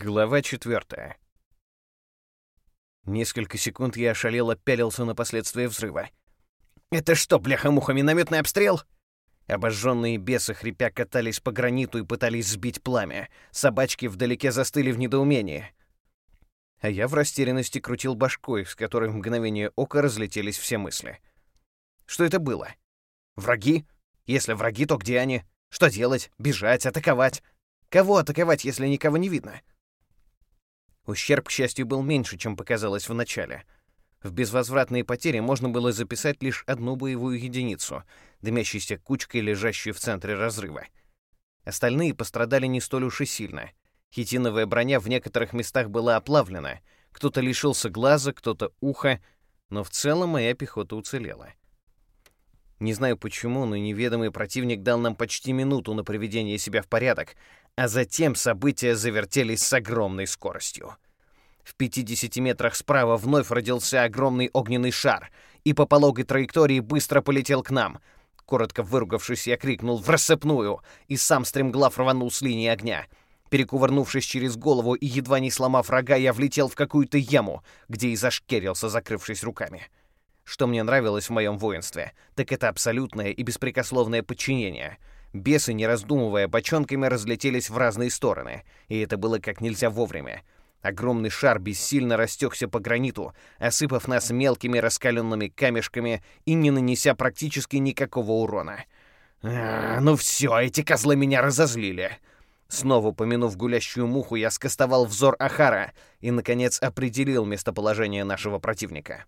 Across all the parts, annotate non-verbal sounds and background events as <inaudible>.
Глава четвертая. Несколько секунд я ошалело пялился на последствия взрыва. «Это что, бляха-муха, минометный обстрел?» Обожженные бесы хрипя катались по граниту и пытались сбить пламя. Собачки вдалеке застыли в недоумении. А я в растерянности крутил башкой, с которой в мгновение ока разлетелись все мысли. Что это было? Враги? Если враги, то где они? Что делать? Бежать? Атаковать? Кого атаковать, если никого не видно? Ущерб, к счастью, был меньше, чем показалось в начале. В безвозвратные потери можно было записать лишь одну боевую единицу, дымящейся кучкой, лежащую в центре разрыва. Остальные пострадали не столь уж и сильно. Хитиновая броня в некоторых местах была оплавлена, кто-то лишился глаза, кто-то уха, но в целом моя пехота уцелела. Не знаю почему, но неведомый противник дал нам почти минуту на приведение себя в порядок, а затем события завертелись с огромной скоростью. В 50 метрах справа вновь родился огромный огненный шар и по пологой траектории быстро полетел к нам. Коротко выругавшись, я крикнул в рассыпную, и сам стремглав рванул с линии огня. Перекувырнувшись через голову и едва не сломав рога, я влетел в какую-то яму, где и зашкерился, закрывшись руками. Что мне нравилось в моем воинстве, так это абсолютное и беспрекословное подчинение — Бесы, не раздумывая, бочонками разлетелись в разные стороны, и это было как нельзя вовремя. Огромный шар бессильно растекся по граниту, осыпав нас мелкими раскаленными камешками и не нанеся практически никакого урона. А, ну все, эти козлы меня разозлили. Снова помянув гулящую муху, я скостовал взор Ахара и, наконец, определил местоположение нашего противника.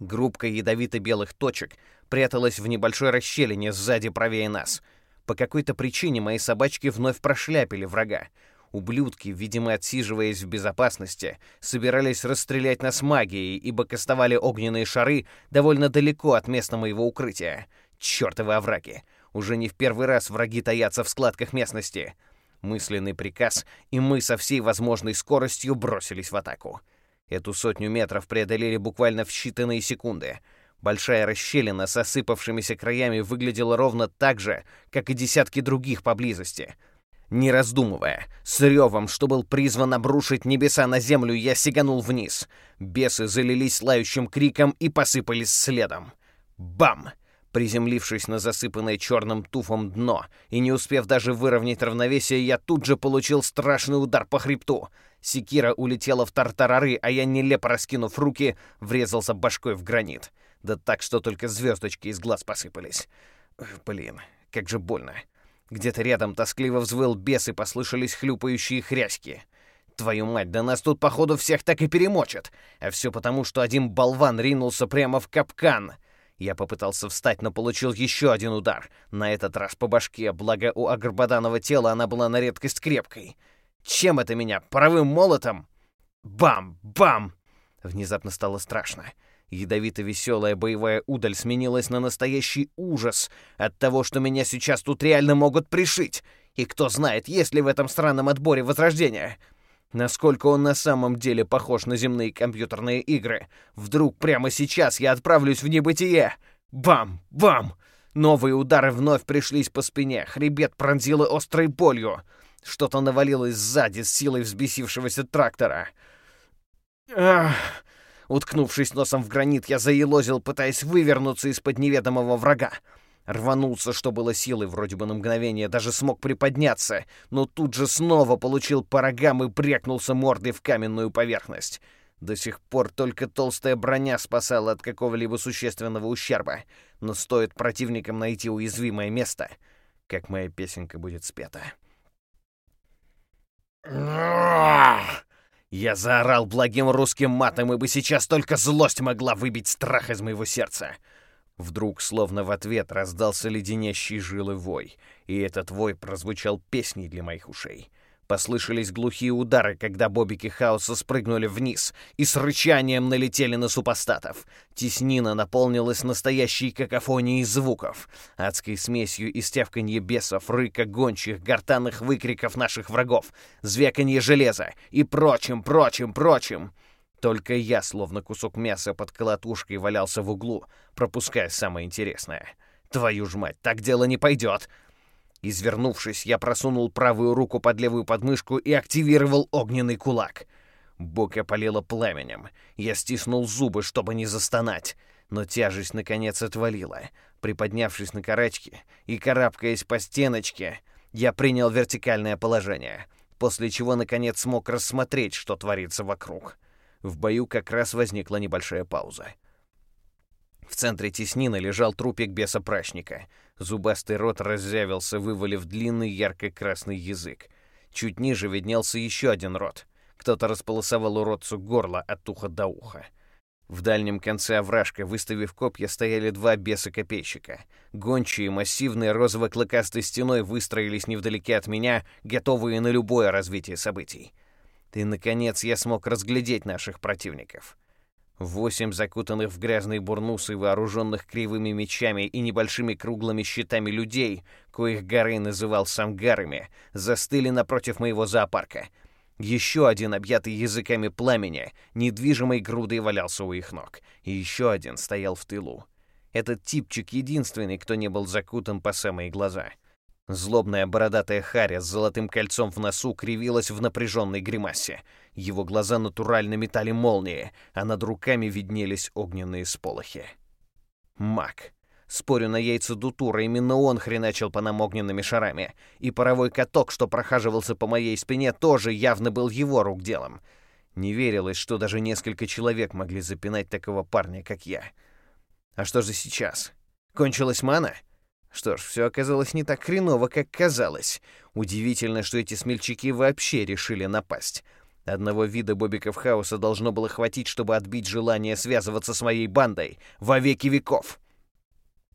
Группка ядовито-белых точек пряталась в небольшой расщелине сзади правее нас. По какой-то причине мои собачки вновь прошляпили врага. Ублюдки, видимо, отсиживаясь в безопасности, собирались расстрелять нас магией, ибо кастовали огненные шары довольно далеко от места моего укрытия. Чёртовы овраги! Уже не в первый раз враги таятся в складках местности. Мысленный приказ, и мы со всей возможной скоростью бросились в атаку. Эту сотню метров преодолели буквально в считанные секунды. Большая расщелина с осыпавшимися краями выглядела ровно так же, как и десятки других поблизости. Не раздумывая, с ревом, что был призван обрушить небеса на землю, я сиганул вниз. Бесы залились лающим криком и посыпались следом. Бам! Приземлившись на засыпанное черным туфом дно и не успев даже выровнять равновесие, я тут же получил страшный удар по хребту. Секира улетела в тартарары, а я, нелепо раскинув руки, врезался башкой в гранит. Да так, что только звездочки из глаз посыпались. Блин, как же больно. Где-то рядом тоскливо взвыл бес и послышались хлюпающие хряськи. Твою мать, да нас тут, походу, всех так и перемочат. А все потому, что один болван ринулся прямо в капкан — я попытался встать, но получил еще один удар. На этот раз по башке, благо у Агрбаданова тела она была на редкость крепкой. Чем это меня? Паровым молотом? Бам! Бам! Внезапно стало страшно. Ядовито-веселая боевая удаль сменилась на настоящий ужас от того, что меня сейчас тут реально могут пришить. И кто знает, есть ли в этом странном отборе возрождения. Насколько он на самом деле похож на земные компьютерные игры. Вдруг прямо сейчас я отправлюсь в небытие. Бам! Бам! Новые удары вновь пришлись по спине. Хребет пронзило острой болью. Что-то навалилось сзади с силой взбесившегося трактора. Ах! Уткнувшись носом в гранит, я заелозил, пытаясь вывернуться из-под неведомого врага. Рванулся, что было силы, вроде бы на мгновение, даже смог приподняться, но тут же снова получил по рогам и брякнулся мордой в каменную поверхность. До сих пор только толстая броня спасала от какого-либо существенного ущерба, но стоит противникам найти уязвимое место, как моя песенка будет спета. Я заорал благим русским матом, ибо сейчас только злость могла выбить страх из моего сердца. Вдруг, словно в ответ, раздался леденящий жилы вой, и этот вой прозвучал песней для моих ушей. Послышались глухие удары, когда бобики хаоса спрыгнули вниз и с рычанием налетели на супостатов. Теснина наполнилась настоящей какофонией звуков, адской смесью из тявканье бесов, рыка гончих, гортанных выкриков наших врагов, звяканье железа и прочим, прочим, прочим. Только я, словно кусок мяса под колотушкой, валялся в углу, пропуская самое интересное. Твою ж мать, так дело не пойдет! Извернувшись, я просунул правую руку под левую подмышку и активировал огненный кулак. Бок опалило пламенем. Я стиснул зубы, чтобы не застонать, но тяжесть наконец отвалила. Приподнявшись на карачки и карабкаясь по стеночке, я принял вертикальное положение, после чего наконец смог рассмотреть, что творится вокруг. В бою как раз возникла небольшая пауза. В центре теснины лежал трупик беса-прачника. Зубастый рот разъявился, вывалив длинный ярко-красный язык. Чуть ниже виднелся еще один рот. Кто-то располосовал уродцу горло от уха до уха. В дальнем конце овражка, выставив копья, стояли два беса-копейщика. Гончие, массивные розово-клыкастой стеной выстроились невдалеке от меня, готовые на любое развитие событий. И, наконец, я смог разглядеть наших противников. Восемь закутанных в грязные бурнусы, вооруженных кривыми мечами и небольшими круглыми щитами людей, коих Горы называл самгарами, застыли напротив моего зоопарка. Еще один, объятый языками пламени, недвижимой грудой валялся у их ног, и еще один стоял в тылу. Этот типчик единственный, кто не был закутан по самые глаза — Злобная бородатая харя с золотым кольцом в носу кривилась в напряженной гримасе. Его глаза натурально метали молнии, а над руками виднелись огненные сполохи. Маг. Спорю на яйца Дутура, именно он хреначил по нам огненными шарами. И паровой каток, что прохаживался по моей спине, тоже явно был его рук делом. Не верилось, что даже несколько человек могли запинать такого парня, как я. А что же сейчас? Кончилась мана? — что ж, все оказалось не так хреново, как казалось. Удивительно, что эти смельчаки вообще решили напасть. Одного вида бобиков хаоса должно было хватить, чтобы отбить желание связываться с моей бандой во веки веков.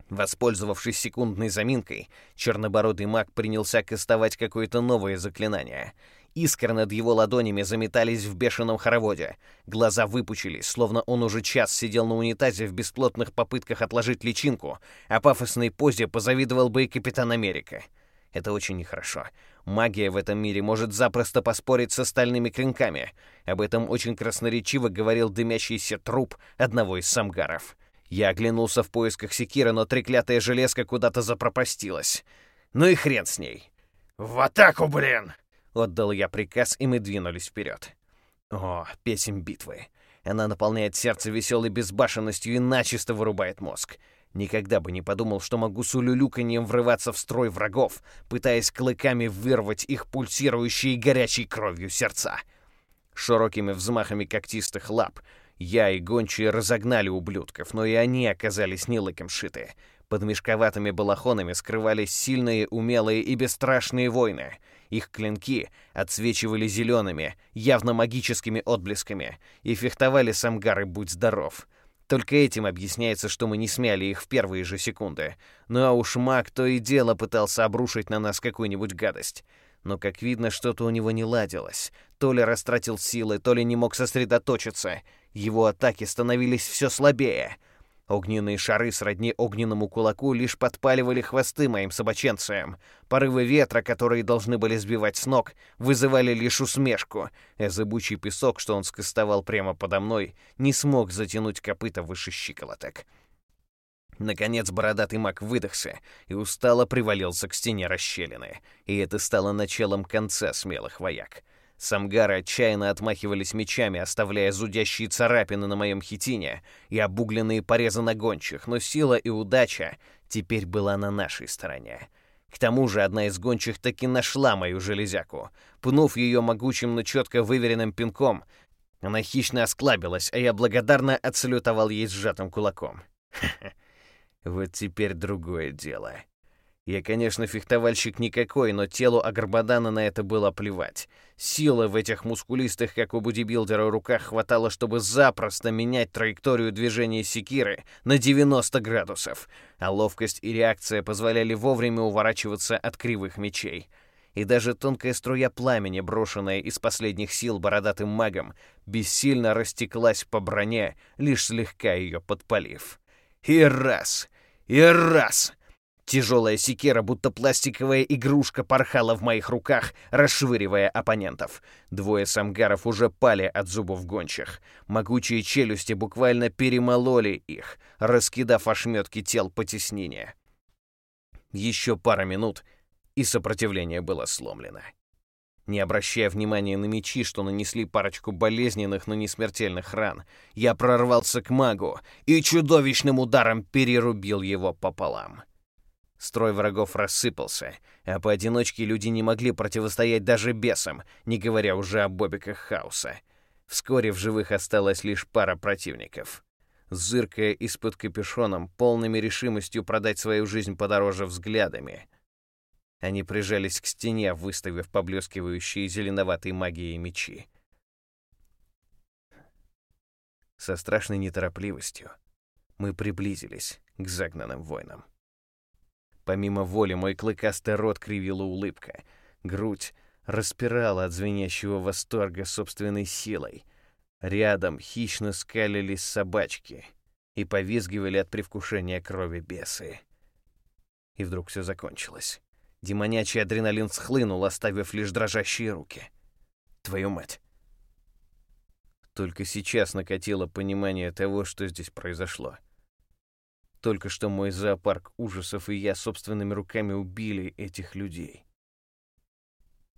Воспользовавшись секундной заминкой, чернобородый маг принялся кастовать какое-то новое заклинание. Искры над его ладонями заметались в бешеном хороводе. Глаза выпучились, словно он уже час сидел на унитазе в бесплотных попытках отложить личинку, а пафосной позе позавидовал бы и Капитан Америка. Это очень нехорошо. Магия в этом мире может запросто поспорить с остальными клинками. Об этом очень красноречиво говорил дымящийся труп одного из самгаров. Я оглянулся в поисках секира, но треклятая железка куда-то запропастилась. Ну и хрен с ней. «В атаку, блин!» Отдал я приказ, и мы двинулись вперед. О, песен битвы. Она наполняет сердце веселой безбашенностью и начисто вырубает мозг. Никогда бы не подумал, что могу с улюлюканьем врываться в строй врагов, пытаясь клыками вырвать их пульсирующие горячей кровью сердца. Широкими взмахами когтистых лап я и гончие разогнали ублюдков, но и они оказались не лыком шиты. Под мешковатыми балахонами скрывались сильные, умелые и бесстрашные воины — их клинки отсвечивали зелеными, явно магическими отблесками, и фехтовали самгары «Будь здоров». Только этим объясняется, что мы не смяли их в первые же секунды. Ну а уж маг то и дело пытался обрушить на нас какую-нибудь гадость. Но, как видно, что-то у него не ладилось. То ли растратил силы, то ли не мог сосредоточиться. Его атаки становились все слабее — Огненные шары сродни огненному кулаку лишь подпаливали хвосты моим собаченцам. Порывы ветра, которые должны были сбивать с ног, вызывали лишь усмешку, а зыбучий песок, что он скостовал прямо подо мной, не смог затянуть копыта выше щиколоток. Наконец бородатый маг выдохся и устало привалился к стене расщелины, и это стало началом конца смелых вояк. Самгары отчаянно отмахивались мечами, оставляя зудящие царапины на моем хитине и обугленные порезы на гончих, но сила и удача теперь была на нашей стороне. К тому же одна из гончих таки нашла мою железяку. Пнув ее могучим, но четко выверенным пинком, она хищно осклабилась, а я благодарно отсалютовал ей сжатым кулаком. <laughs> Вот теперь другое дело. Я, конечно, фехтовальщик никакой, но телу Агарбадана на это было плевать. Силы в этих мускулистых, как у бодибилдера, руках хватало, чтобы запросто менять траекторию движения секиры на 90 градусов, а ловкость и реакция позволяли вовремя уворачиваться от кривых мечей. И даже тонкая струя пламени, брошенная из последних сил бородатым магом, бессильно растеклась по броне, лишь слегка ее подпалив. И раз! И раз! Тяжелая секира, будто пластиковая игрушка, порхала в моих руках, расшвыривая оппонентов. Двое самгаров уже пали от зубов гончих. Могучие челюсти буквально перемололи их, раскидав ошметки тел по теснине. Еще пара минут, и сопротивление было сломлено. Не обращая внимания на мечи, что нанесли парочку болезненных, но не смертельных ран, я прорвался к магу и чудовищным ударом перерубил его пополам. Строй врагов рассыпался, а поодиночке люди не могли противостоять даже бесам, не говоря уже о бобиках хаоса. Вскоре в живых осталась лишь пара противников. Зыркая из-под капюшоном, полными решимостью продать свою жизнь подороже взглядами. Они прижались к стене, выставив поблескивающие зеленоватой магией мечи. Со страшной неторопливостью мы приблизились к загнанным воинам. Помимо воли мой клыкастый рот кривила улыбка. Грудь распирала от звенящего восторга собственной силой. Рядом хищно скалились собачки и повизгивали от привкушения крови бесы. И вдруг все закончилось. Демонячий адреналин схлынул, оставив лишь дрожащие руки. Твою мать! Только сейчас накатило понимание того, что здесь произошло. Только что мой зоопарк ужасов и я собственными руками убили этих людей.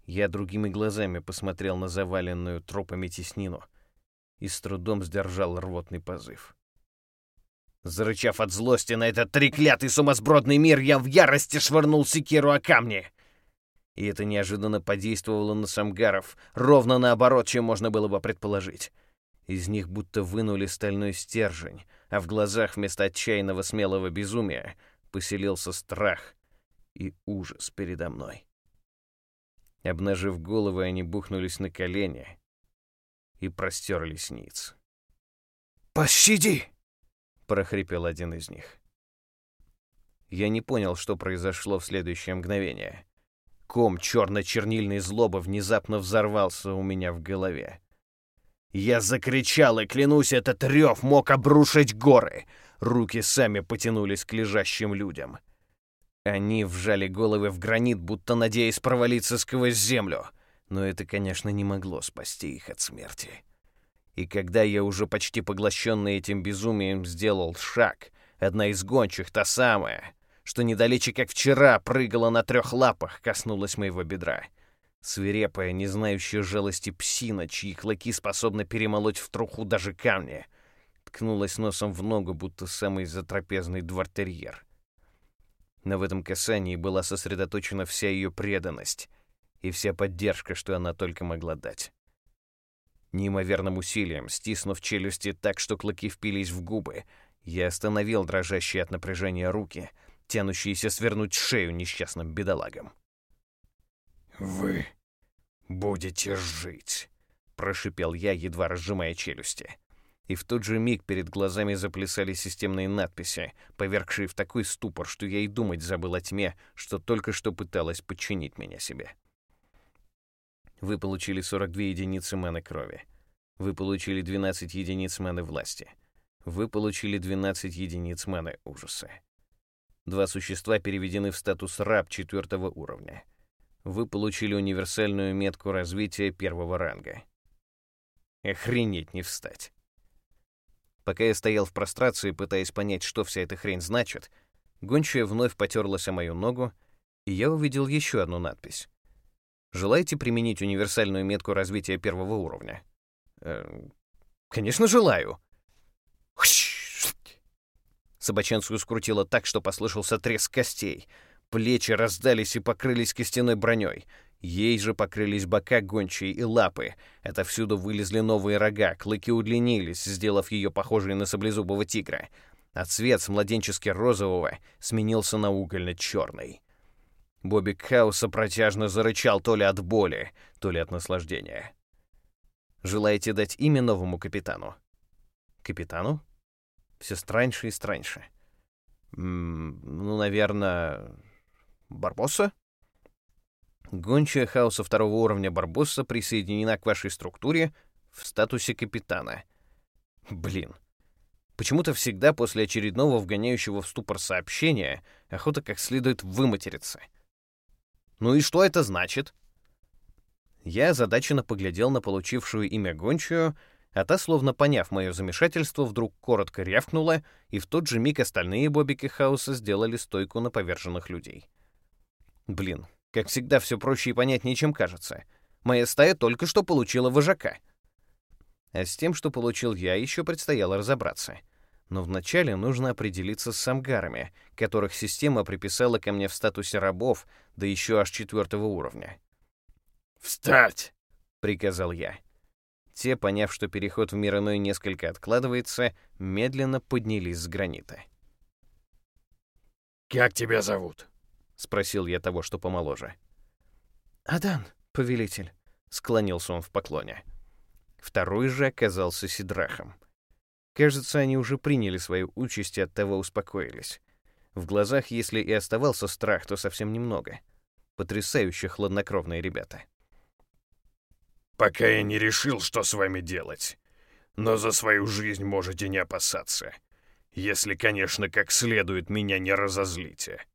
Я другими глазами посмотрел на заваленную тропами теснину и с трудом сдержал рвотный позыв. Зарычав от злости на этот треклятый сумасбродный мир, я в ярости швырнул секиру о камни. И это неожиданно подействовало на самгаров, ровно наоборот, чем можно было бы предположить. Из них будто вынули стальной стержень, а в глазах вместо отчаянного смелого безумия поселился страх и ужас передо мной. Обнажив головы, они бухнулись на колени и простерлись ниц. «Пощади!» — прохрипел один из них. Я не понял, что произошло в следующее мгновение. Ком черно-чернильной злобы внезапно взорвался у меня в голове. Я закричал, и, клянусь, этот рев мог обрушить горы. Руки сами потянулись к лежащим людям. Они вжали головы в гранит, будто надеясь провалиться сквозь землю. Но это, конечно, не могло спасти их от смерти. И когда я уже почти поглощенный этим безумием сделал шаг, одна из гончих, та самая, что недалече как вчера прыгала на трех лапах, коснулась моего бедра — Свирепая, не знающая жалости псина, чьи клыки способны перемолоть в труху даже камни, ткнулась носом в ногу, будто самый затрапезный двортерьер. Но в этом касании была сосредоточена вся ее преданность и вся поддержка, что она только могла дать. Неимоверным усилием, стиснув челюсти так, что клыки впились в губы, я остановил дрожащие от напряжения руки, тянущиеся свернуть шею несчастным бедолагам. «Вы будете жить», — прошипел я, едва разжимая челюсти. И в тот же миг перед глазами заплясали системные надписи, повергшие в такой ступор, что я и думать забыл о тьме, что только что пыталась подчинить меня себе. Вы получили 42 единицы маны крови. Вы получили 12 единиц маны власти. Вы получили 12 единиц маны ужаса. Два существа переведены в статус раб четвертого уровня вы получили универсальную метку развития первого ранга. Охренеть не встать. Пока я стоял в прострации, пытаясь понять, что вся эта хрень значит, гончая вновь потерлась о мою ногу, и я увидел еще одну надпись. «Желаете применить универсальную метку развития первого уровня?» э, «Конечно, желаю!» Собаченцию скрутило так, что послышался треск костей — Плечи раздались и покрылись костяной броней. Ей же покрылись бока гончей и лапы. Отовсюду вылезли новые рога, клыки удлинились, сделав ее похожей на саблезубого тигра. А цвет с младенчески розового сменился на угольно-черный. Бобби Хауса протяжно зарычал то ли от боли, то ли от наслаждения. «Желаете дать имя новому капитану?» «Капитану?» Все страньше и страньше. «М -м, «Ну, наверное, Барбосса? Гончая хаоса второго уровня Барбосса присоединена к вашей структуре в статусе капитана. Блин. Почему-то всегда после очередного вгоняющего в ступор сообщения охота как следует выматериться. Ну и что это значит? Я озадаченно поглядел на получившую имя гончую, а та, словно поняв мое замешательство, вдруг коротко рявкнула, и в тот же миг остальные бобики хаоса сделали стойку на поверженных людей. Блин, Как всегда, все проще и понятнее, чем кажется. Моя стая только что получила вожака. А с тем, что получил я, еще предстояло разобраться. Но вначале нужно определиться с самгарами, которых система приписала ко мне в статусе рабов, да еще аж четвертого уровня. «Встать!» — приказал я. Те, поняв, что переход в мир иной несколько откладывается, медленно поднялись с гранита. «Как тебя зовут?» — спросил я того, что помоложе. «Адан, повелитель», — склонился он в поклоне. Второй же оказался Сидрахом. Кажется, они уже приняли свою участь и оттого успокоились. В глазах, если и оставался страх, то совсем немного. Потрясающе хладнокровные ребята пока я не решил, что с вами делать. Но за свою жизнь можете не опасаться. Если, конечно, как следует меня не разозлите.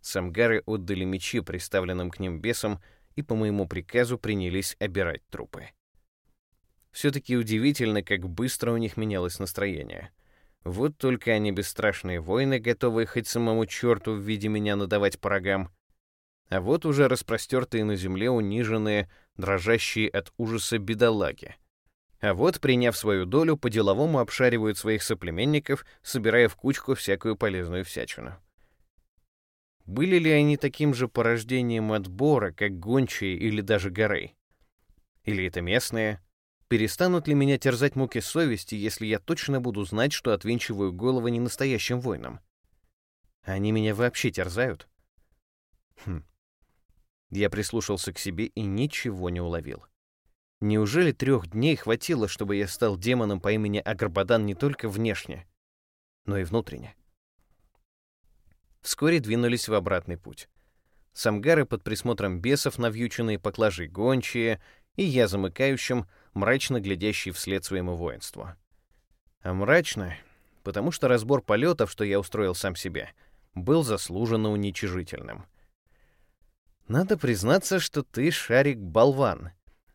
Самгары отдали мечи приставленным к ним бесам и по моему приказу принялись обирать трупы. Все-таки удивительно, как быстро у них менялось настроение. Вот только они бесстрашные воины, готовые хоть самому черту в виде меня надавать по рогам, а вот уже распростертые на земле униженные, дрожащие от ужаса бедолаги. А вот, приняв свою долю, по-деловому обшаривают своих соплеменников, собирая в кучку всякую полезную всячину. Были ли они таким же порождением отбора, как гончие или даже горы? Или это местные? Перестанут ли меня терзать муки совести, если я точно буду знать, что отвинчиваю головы не настоящим воинам? Они меня вообще терзают? Хм. Я прислушался к себе и ничего не уловил. Неужели трех дней хватило, чтобы я стал демоном по имени Агарбадан не только внешне, но и внутренне? Вскоре двинулись в обратный путь. Самгары под присмотром бесов, навьюченные поклажи гончие, и я замыкающим, мрачно глядящий вслед своему воинству. А мрачно, потому что разбор полетов, что я устроил сам себе, был заслуженно уничижительным — надо признаться, что ты шарик-болван.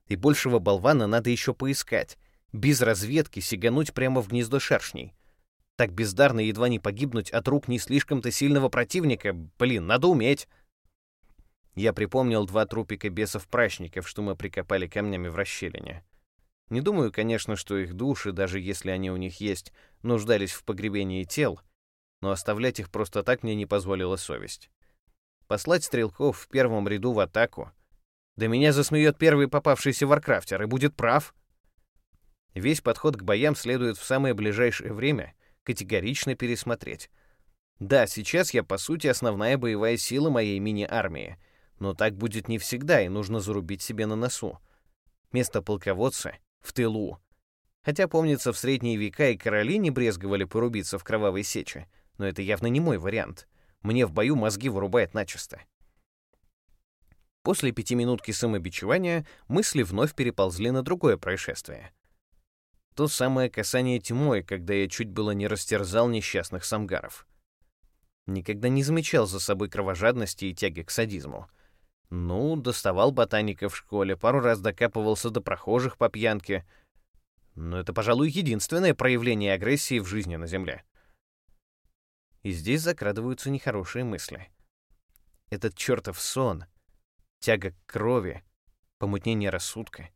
И большего болвана надо еще поискать. Без разведки сигануть прямо в гнездо шершней. Так бездарно едва не погибнуть от рук не слишком-то сильного противника, блин, надо уметь. Я припомнил два трупика бесов-прачников, что мы прикопали камнями в расщелине. Не думаю, конечно, что их души, даже если они у них есть, нуждались в погребении тел, но оставлять их просто так мне не позволила совесть. Послать стрелков в первом ряду в атаку? Да меня засмеет первый попавшийся варкрафтер и будет прав. Весь подход к боям следует в самое ближайшее время категорично пересмотреть. Да, сейчас я, по сути, основная боевая сила моей мини-армии, но так будет не всегда, и нужно зарубить себе на носу. Место полководца — в тылу. Хотя, помнится, в средние века и короли не брезговали порубиться в кровавой сече, но это явно не мой вариант. Мне в бою мозги вырубает начисто. После пятиминутки самобичевания мысли вновь переползли на другое происшествие. То самое касание тьмой, когда я чуть было не растерзал несчастных самгаров. Никогда не замечал за собой кровожадности и тяги к садизму. Ну, доставал ботаника в школе, пару раз докапывался до прохожих по пьянке. Но это, пожалуй, единственное проявление агрессии в жизни на Земле. И здесь закрадываются нехорошие мысли. Этот чертов сон, тяга к крови, помутнение рассудка.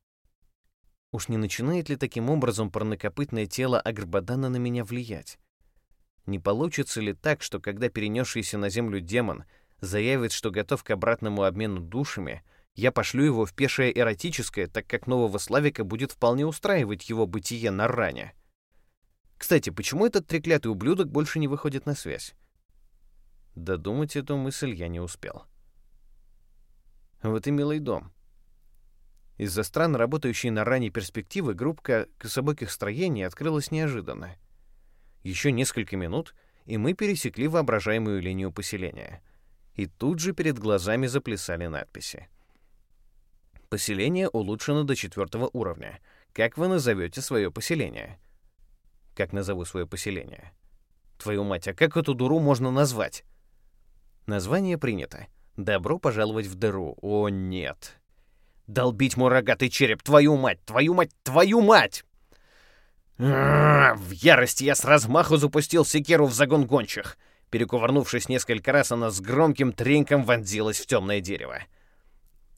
Уж не начинает ли таким образом парнокопытное тело Агрбадана на меня влиять? Не получится ли так, что когда перенесшийся на землю демон заявит, что готов к обратному обмену душами, я пошлю его в пешее эротическое, так как нового Славика будет вполне устраивать его бытие на ране? Кстати, почему этот треклятый ублюдок больше не выходит на связь? Додумать эту мысль я не успел. Вот и милый дом. Из-за странно работающей на ранней перспективы группка кособоких строений открылась неожиданно. Еще несколько минут, и мы пересекли воображаемую линию поселения. И тут же перед глазами заплясали надписи. Поселение улучшено до четвертого уровня. Как вы назовете свое поселение? как назову свое поселение. Твою мать, а как эту дуру можно назвать? Название принято. Добро пожаловать в дыру. О, нет. Долбить мой рогатый череп, твою мать, твою мать, твою мать! В ярости я с размаху запустил секеру в загон гончих. Перекувырнувшись несколько раз, она с громким треньком вонзилась в темное дерево.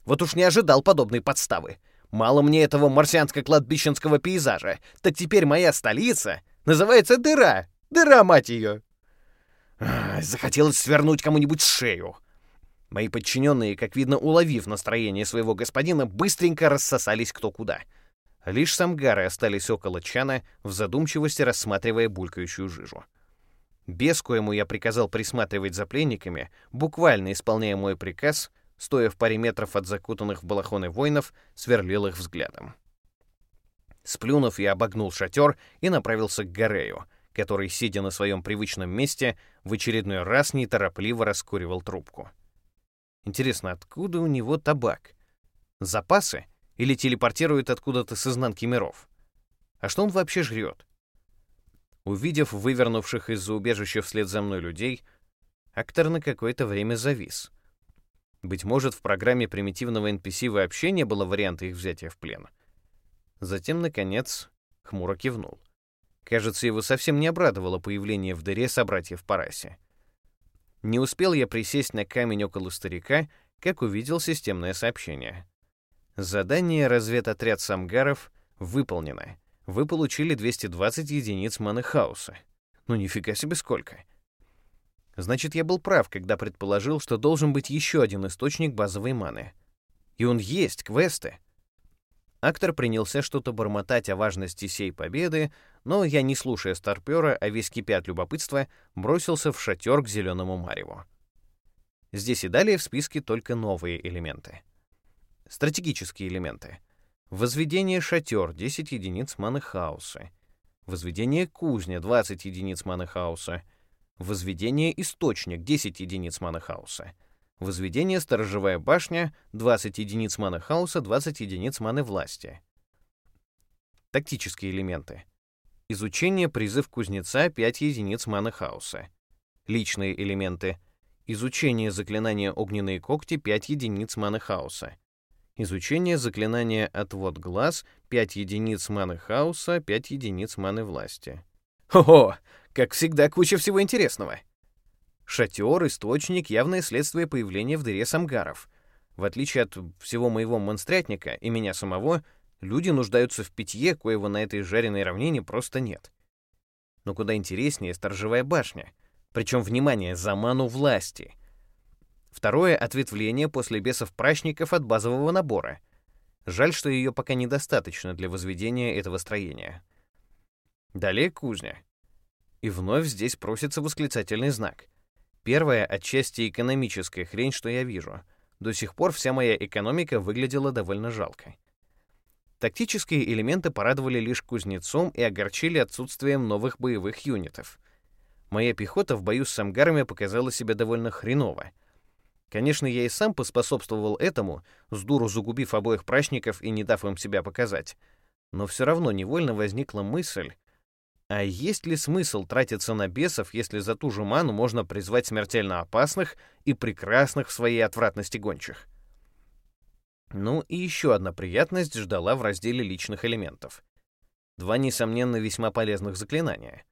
Вот уж не ожидал подобной подставы. Мало мне этого марсианско-кладбищенского пейзажа, так теперь моя столица называется дыра. Дыра, мать ее! Ах, захотелось свернуть кому-нибудь шею. Мои подчиненные, как видно, уловив настроение своего господина, быстренько рассосались кто куда. Лишь самгары остались около чана, в задумчивости рассматривая булькающую жижу. Бес, коему я приказал присматривать за пленниками, буквально исполняя мой приказ, стоя в паре метров от закутанных в балахоны воинов, сверлил их взглядом. Сплюнув, я обогнул шатер и направился к Горею, который, сидя на своем привычном месте, в очередной раз неторопливо раскуривал трубку. Интересно, откуда у него табак? Запасы? Или телепортирует откуда-то с изнанки миров? А что он вообще жрет? Увидев вывернувших из-за убежища вслед за мной людей, актор на какое-то время завис. Быть может, в программе примитивного NPC вообще не было варианта их взятия в плен. Затем, наконец, хмуро кивнул. Кажется, его совсем не обрадовало появление в дыре собратьев по расе. Не успел я присесть на камень около старика, как увидел системное сообщение. Задание разведотряд самгаров выполнено. Вы получили 220 единиц маны хаоса. Ну нифига себе сколько. Значит, я был прав, когда предположил, что должен быть еще один источник базовой маны. И он есть, квесты. Актор принялся что-то бормотать о важности сей победы, но я, не слушая старпера, а весь кипя от любопытства, бросился в шатер к зеленому мареву. Здесь и далее в списке только новые элементы. Стратегические элементы. Возведение шатер — 10 единиц маны хаоса. Возведение кузня — 20 единиц маны хаоса. Возведение источник — 10 единиц маны хаоса. Возведение «Сторожевая башня» — 20 единиц маны хаоса, 20 единиц маны власти. Тактические элементы. Изучение «Призыв кузнеца» — 5 единиц маны хаоса. Личные элементы. Изучение заклинания «Огненные когти» — 5 единиц маны хаоса. Изучение заклинания «Отвод глаз» — 5 единиц маны хаоса, 5 единиц маны власти. Хо-хо! Как всегда, куча всего интересного. Шатер, источник — явное следствие появления в дыре самгаров. В отличие от всего моего монстрятника и меня самого, люди нуждаются в питье, коего на этой жареной равнине просто нет. Но куда интереснее сторожевая башня. Причем, внимание, за ману власти. Второе — ответвление после бесов-прачников от базового набора. Жаль, что ее пока недостаточно для возведения этого строения. Далее кузня. И вновь здесь просится восклицательный знак. Первая отчасти экономическая хрень, что я вижу. До сих пор вся моя экономика выглядела довольно жалко. Тактические элементы порадовали лишь кузнецом и огорчили отсутствием новых боевых юнитов. Моя пехота в бою с самгарами показала себя довольно хреново. Конечно, я и сам поспособствовал этому, с дуру загубив обоих прачников и не дав им себя показать. Но все равно невольно возникла мысль, а есть ли смысл тратиться на бесов, если за ту же ману можно призвать смертельно опасных и прекрасных в своей отвратности гончих? Ну и еще одна приятность ждала в разделе личных элементов. Два, несомненно, весьма полезных заклинания.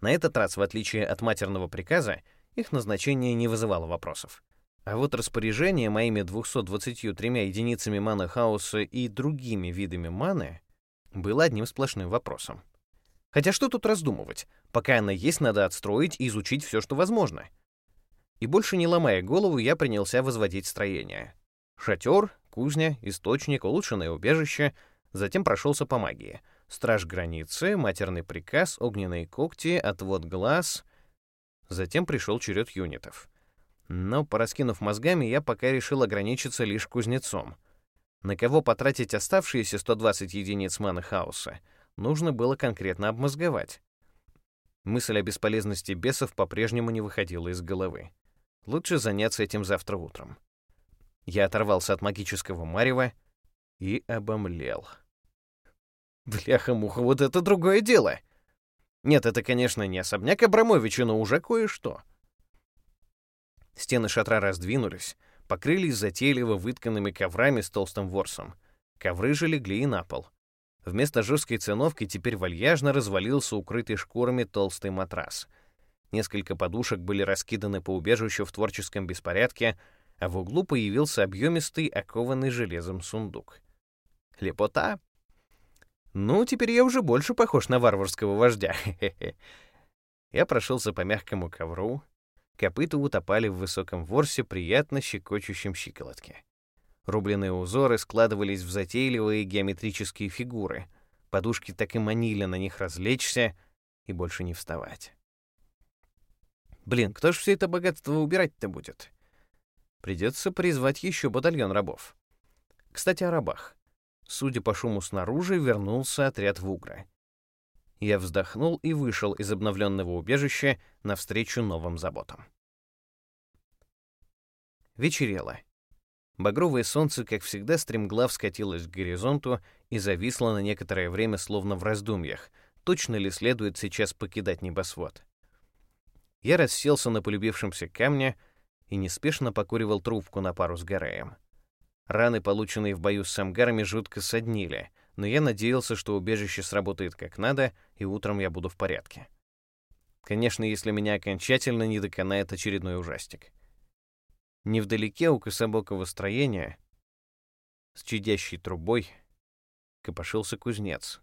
На этот раз, в отличие от матерного приказа, их назначение не вызывало вопросов. А вот распоряжение моими 223 единицами маны хаоса и другими видами маны было одним сплошным вопросом. Хотя что тут раздумывать? Пока она есть, надо отстроить и изучить все, что возможно. И больше не ломая голову, я принялся возводить строение. Шатер, кузня, источник, улучшенное убежище, затем прошелся по магии. Страж границы, матерный приказ, огненные когти, отвод глаз. Затем пришел черед юнитов. Но, пораскинув мозгами, я пока решил ограничиться лишь кузнецом. На кого потратить оставшиеся 120 единиц маны хаоса — нужно было конкретно обмозговать. Мысль о бесполезности бесов по-прежнему не выходила из головы. Лучше заняться этим завтра утром. Я оторвался от магического марева и обомлел. Бляха-муха, вот это другое дело! Нет, это, конечно, не особняк Абрамовича, но уже кое-что. Стены шатра раздвинулись, покрылись затейливо вытканными коврами с толстым ворсом. Ковры же легли и на пол — Вместо жесткой циновки теперь вальяжно развалился укрытый шкурами толстый матрас. Несколько подушек были раскиданы по убежищу в творческом беспорядке, а в углу появился объемистый, окованный железом сундук. Лепота? Ну, теперь я уже больше похож на варварского вождя. Я прошелся по мягкому ковру, копыта утопали в высоком ворсе, приятно щекочущем щиколотке. Рубленые узоры складывались в затейливые геометрические фигуры. Подушки так и манили на них развлечься и больше не вставать. Блин, кто ж все это богатство убирать-то будет? Придется призвать еще батальон рабов. Кстати, о рабах. Судя по шуму снаружи, вернулся отряд Вугра. Я вздохнул и вышел из обновленного убежища навстречу новым заботам. Вечерело. Багровое солнце, как всегда, стремглав скатилось к горизонту и зависло на некоторое время словно в раздумьях, точно ли следует сейчас покидать небосвод. Я расселся на полюбившемся камне и неспешно покуривал трубку на пару с Гареем. Раны, полученные в бою с самгарами, жутко соднили, но я надеялся, что убежище сработает как надо, и утром я буду в порядке. Конечно, если меня окончательно не доконает очередной ужастик. Невдалеке у кособокого строения с чадящей трубой копошился кузнец.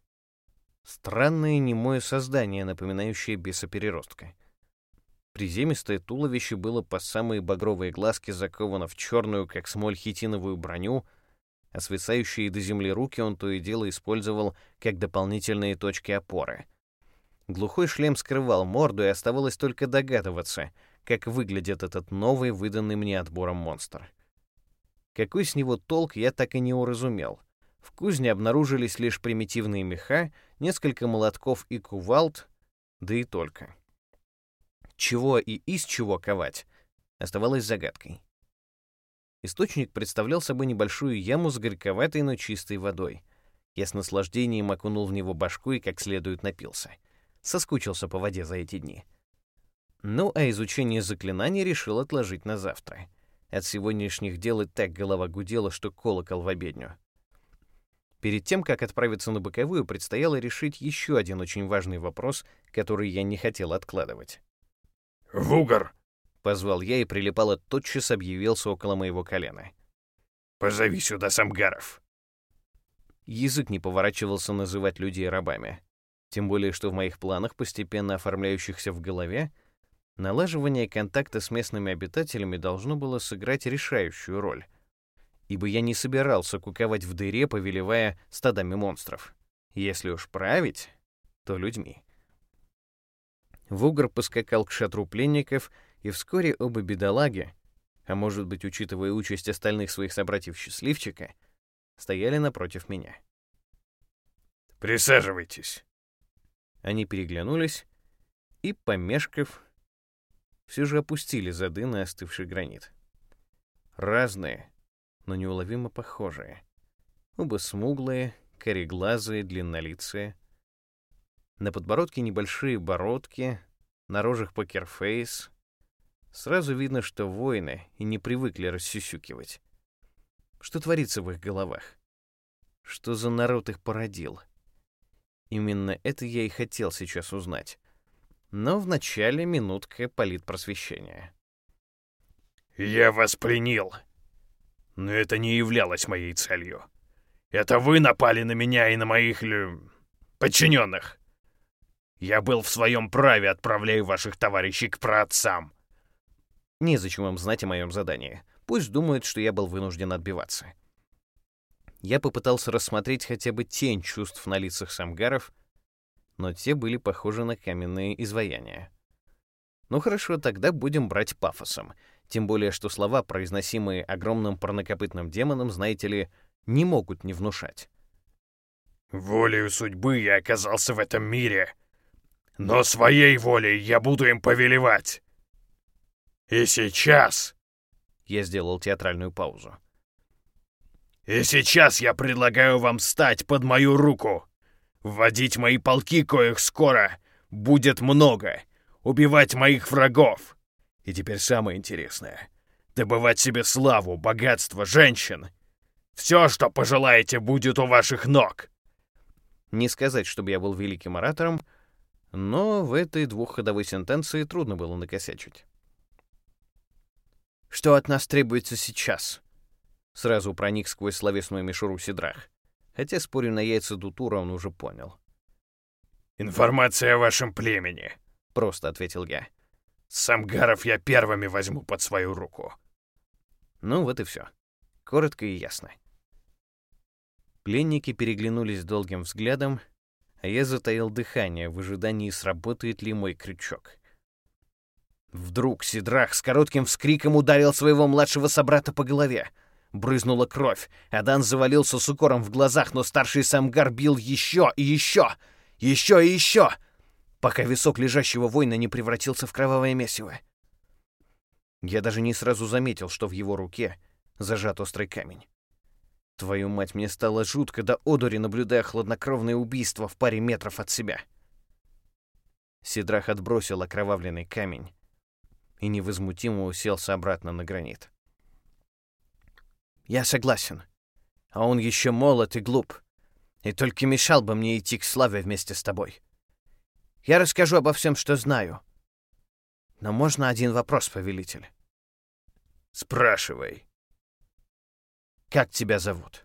Странное немое создание, напоминающее бесопереростка. Приземистое туловище было по самые багровые глазки заковано в черную, как смоль, хитиновую броню, а свисающие до земли руки он то и дело использовал как дополнительные точки опоры. Глухой шлем скрывал морду, и оставалось только догадываться, как выглядит этот новый, выданный мне отбором монстр. Какой с него толк, я так и не уразумел. В кузне обнаружились лишь примитивные меха, несколько молотков и кувалд, да и только. Чего и из чего ковать, оставалось загадкой. Источник представлял собой небольшую яму с горьковатой, но чистой водой. Я с наслаждением окунул в него башку и как следует напился. Соскучился по воде за эти дни. Ну, а изучение заклинаний решил отложить на завтра. От сегодняшних дел и так голова гудела, что колокол в обедню. Перед тем, как отправиться на боковую, предстояло решить еще один очень важный вопрос, который я не хотел откладывать. «Вугар!» — позвал я, и прилипало тотчас объявился около моего колена. «Позови сюда самгаров!» Язык не поворачивался называть людей рабами. Тем более, что в моих планах, постепенно оформляющихся в голове, налаживание контакта с местными обитателями должно было сыграть решающую роль. Ибо я не собирался куковать в дыре, повелевая стадами монстров. Если уж править, то людьми. Вугр поскакал к шатру пленников, и вскоре оба бедолаги, а может быть, учитывая участь остальных своих собратьев-счастливчика, стояли напротив меня. «Присаживайтесь». Они переглянулись и, помешков, все же опустили зады на остывший гранит. Разные, но неуловимо похожие. Оба смуглые, кореглазые, длиннолицые — на подбородке небольшие бородки, на рожах покерфейс. Сразу видно, что воины и не привыкли рассюсюкивать. Что творится в их головах? Что за народ их породил? Именно это я и хотел сейчас узнать. Но вначале минутка политпросвещения. «Я вас пленил, но это не являлось моей целью. Это вы напали на меня и на моих лю... подчиненных. Я был в своем праве, отправляя ваших товарищей к праотцам. Незачем им знать о моем задании. Пусть думают, что я был вынужден отбиваться. Я попытался рассмотреть хотя бы тень чувств на лицах самгаров, но те были похожи на каменные изваяния. Ну хорошо, тогда будем брать пафосом. Тем более, что слова, произносимые огромным парнокопытным демоном, знаете ли, не могут не внушать. «Волею судьбы я оказался в этом мире», но своей волей я буду им повелевать. И сейчас...» Я сделал театральную паузу. «И сейчас я предлагаю вам стать под мою руку, вводить мои полки, коих скоро будет много, убивать моих врагов. И теперь самое интересное — добывать себе славу, богатство, женщин. Все, что пожелаете, будет у ваших ног». Не сказать, чтобы я был великим оратором, Но в этой двухходовой сентенции трудно было накосячить. «Что от нас требуется сейчас?» Сразу проник сквозь словесную мишуру Сидрах. Хотя, спорю на яйца Дутура, он уже понял. «Информация о вашем племени», — просто ответил я. «Самгаров я первыми возьму под свою руку». Ну вот и все. Коротко и ясно. Пленники переглянулись долгим взглядом, а я затаил дыхание в ожидании, сработает ли мой крючок. Вдруг Сидрах с коротким вскриком ударил своего младшего собрата по голове. Брызнула кровь. Адан завалился с укором в глазах, но старший самгар бил еще и еще, еще и еще, пока висок лежащего воина не превратился в кровавое месиво. Я даже не сразу заметил, что в его руке зажат острый камень. Твою мать, мне стало жутко до одури, наблюдая хладнокровное убийство в паре метров от себя. Сидрах отбросил окровавленный камень и невозмутимо уселся обратно на гранит. «Я согласен. А он еще молод и глуп, и только мешал бы мне идти к славе вместе с тобой. Я расскажу обо всем, что знаю. Но можно один вопрос, повелитель?» «Спрашивай». «Как тебя зовут?»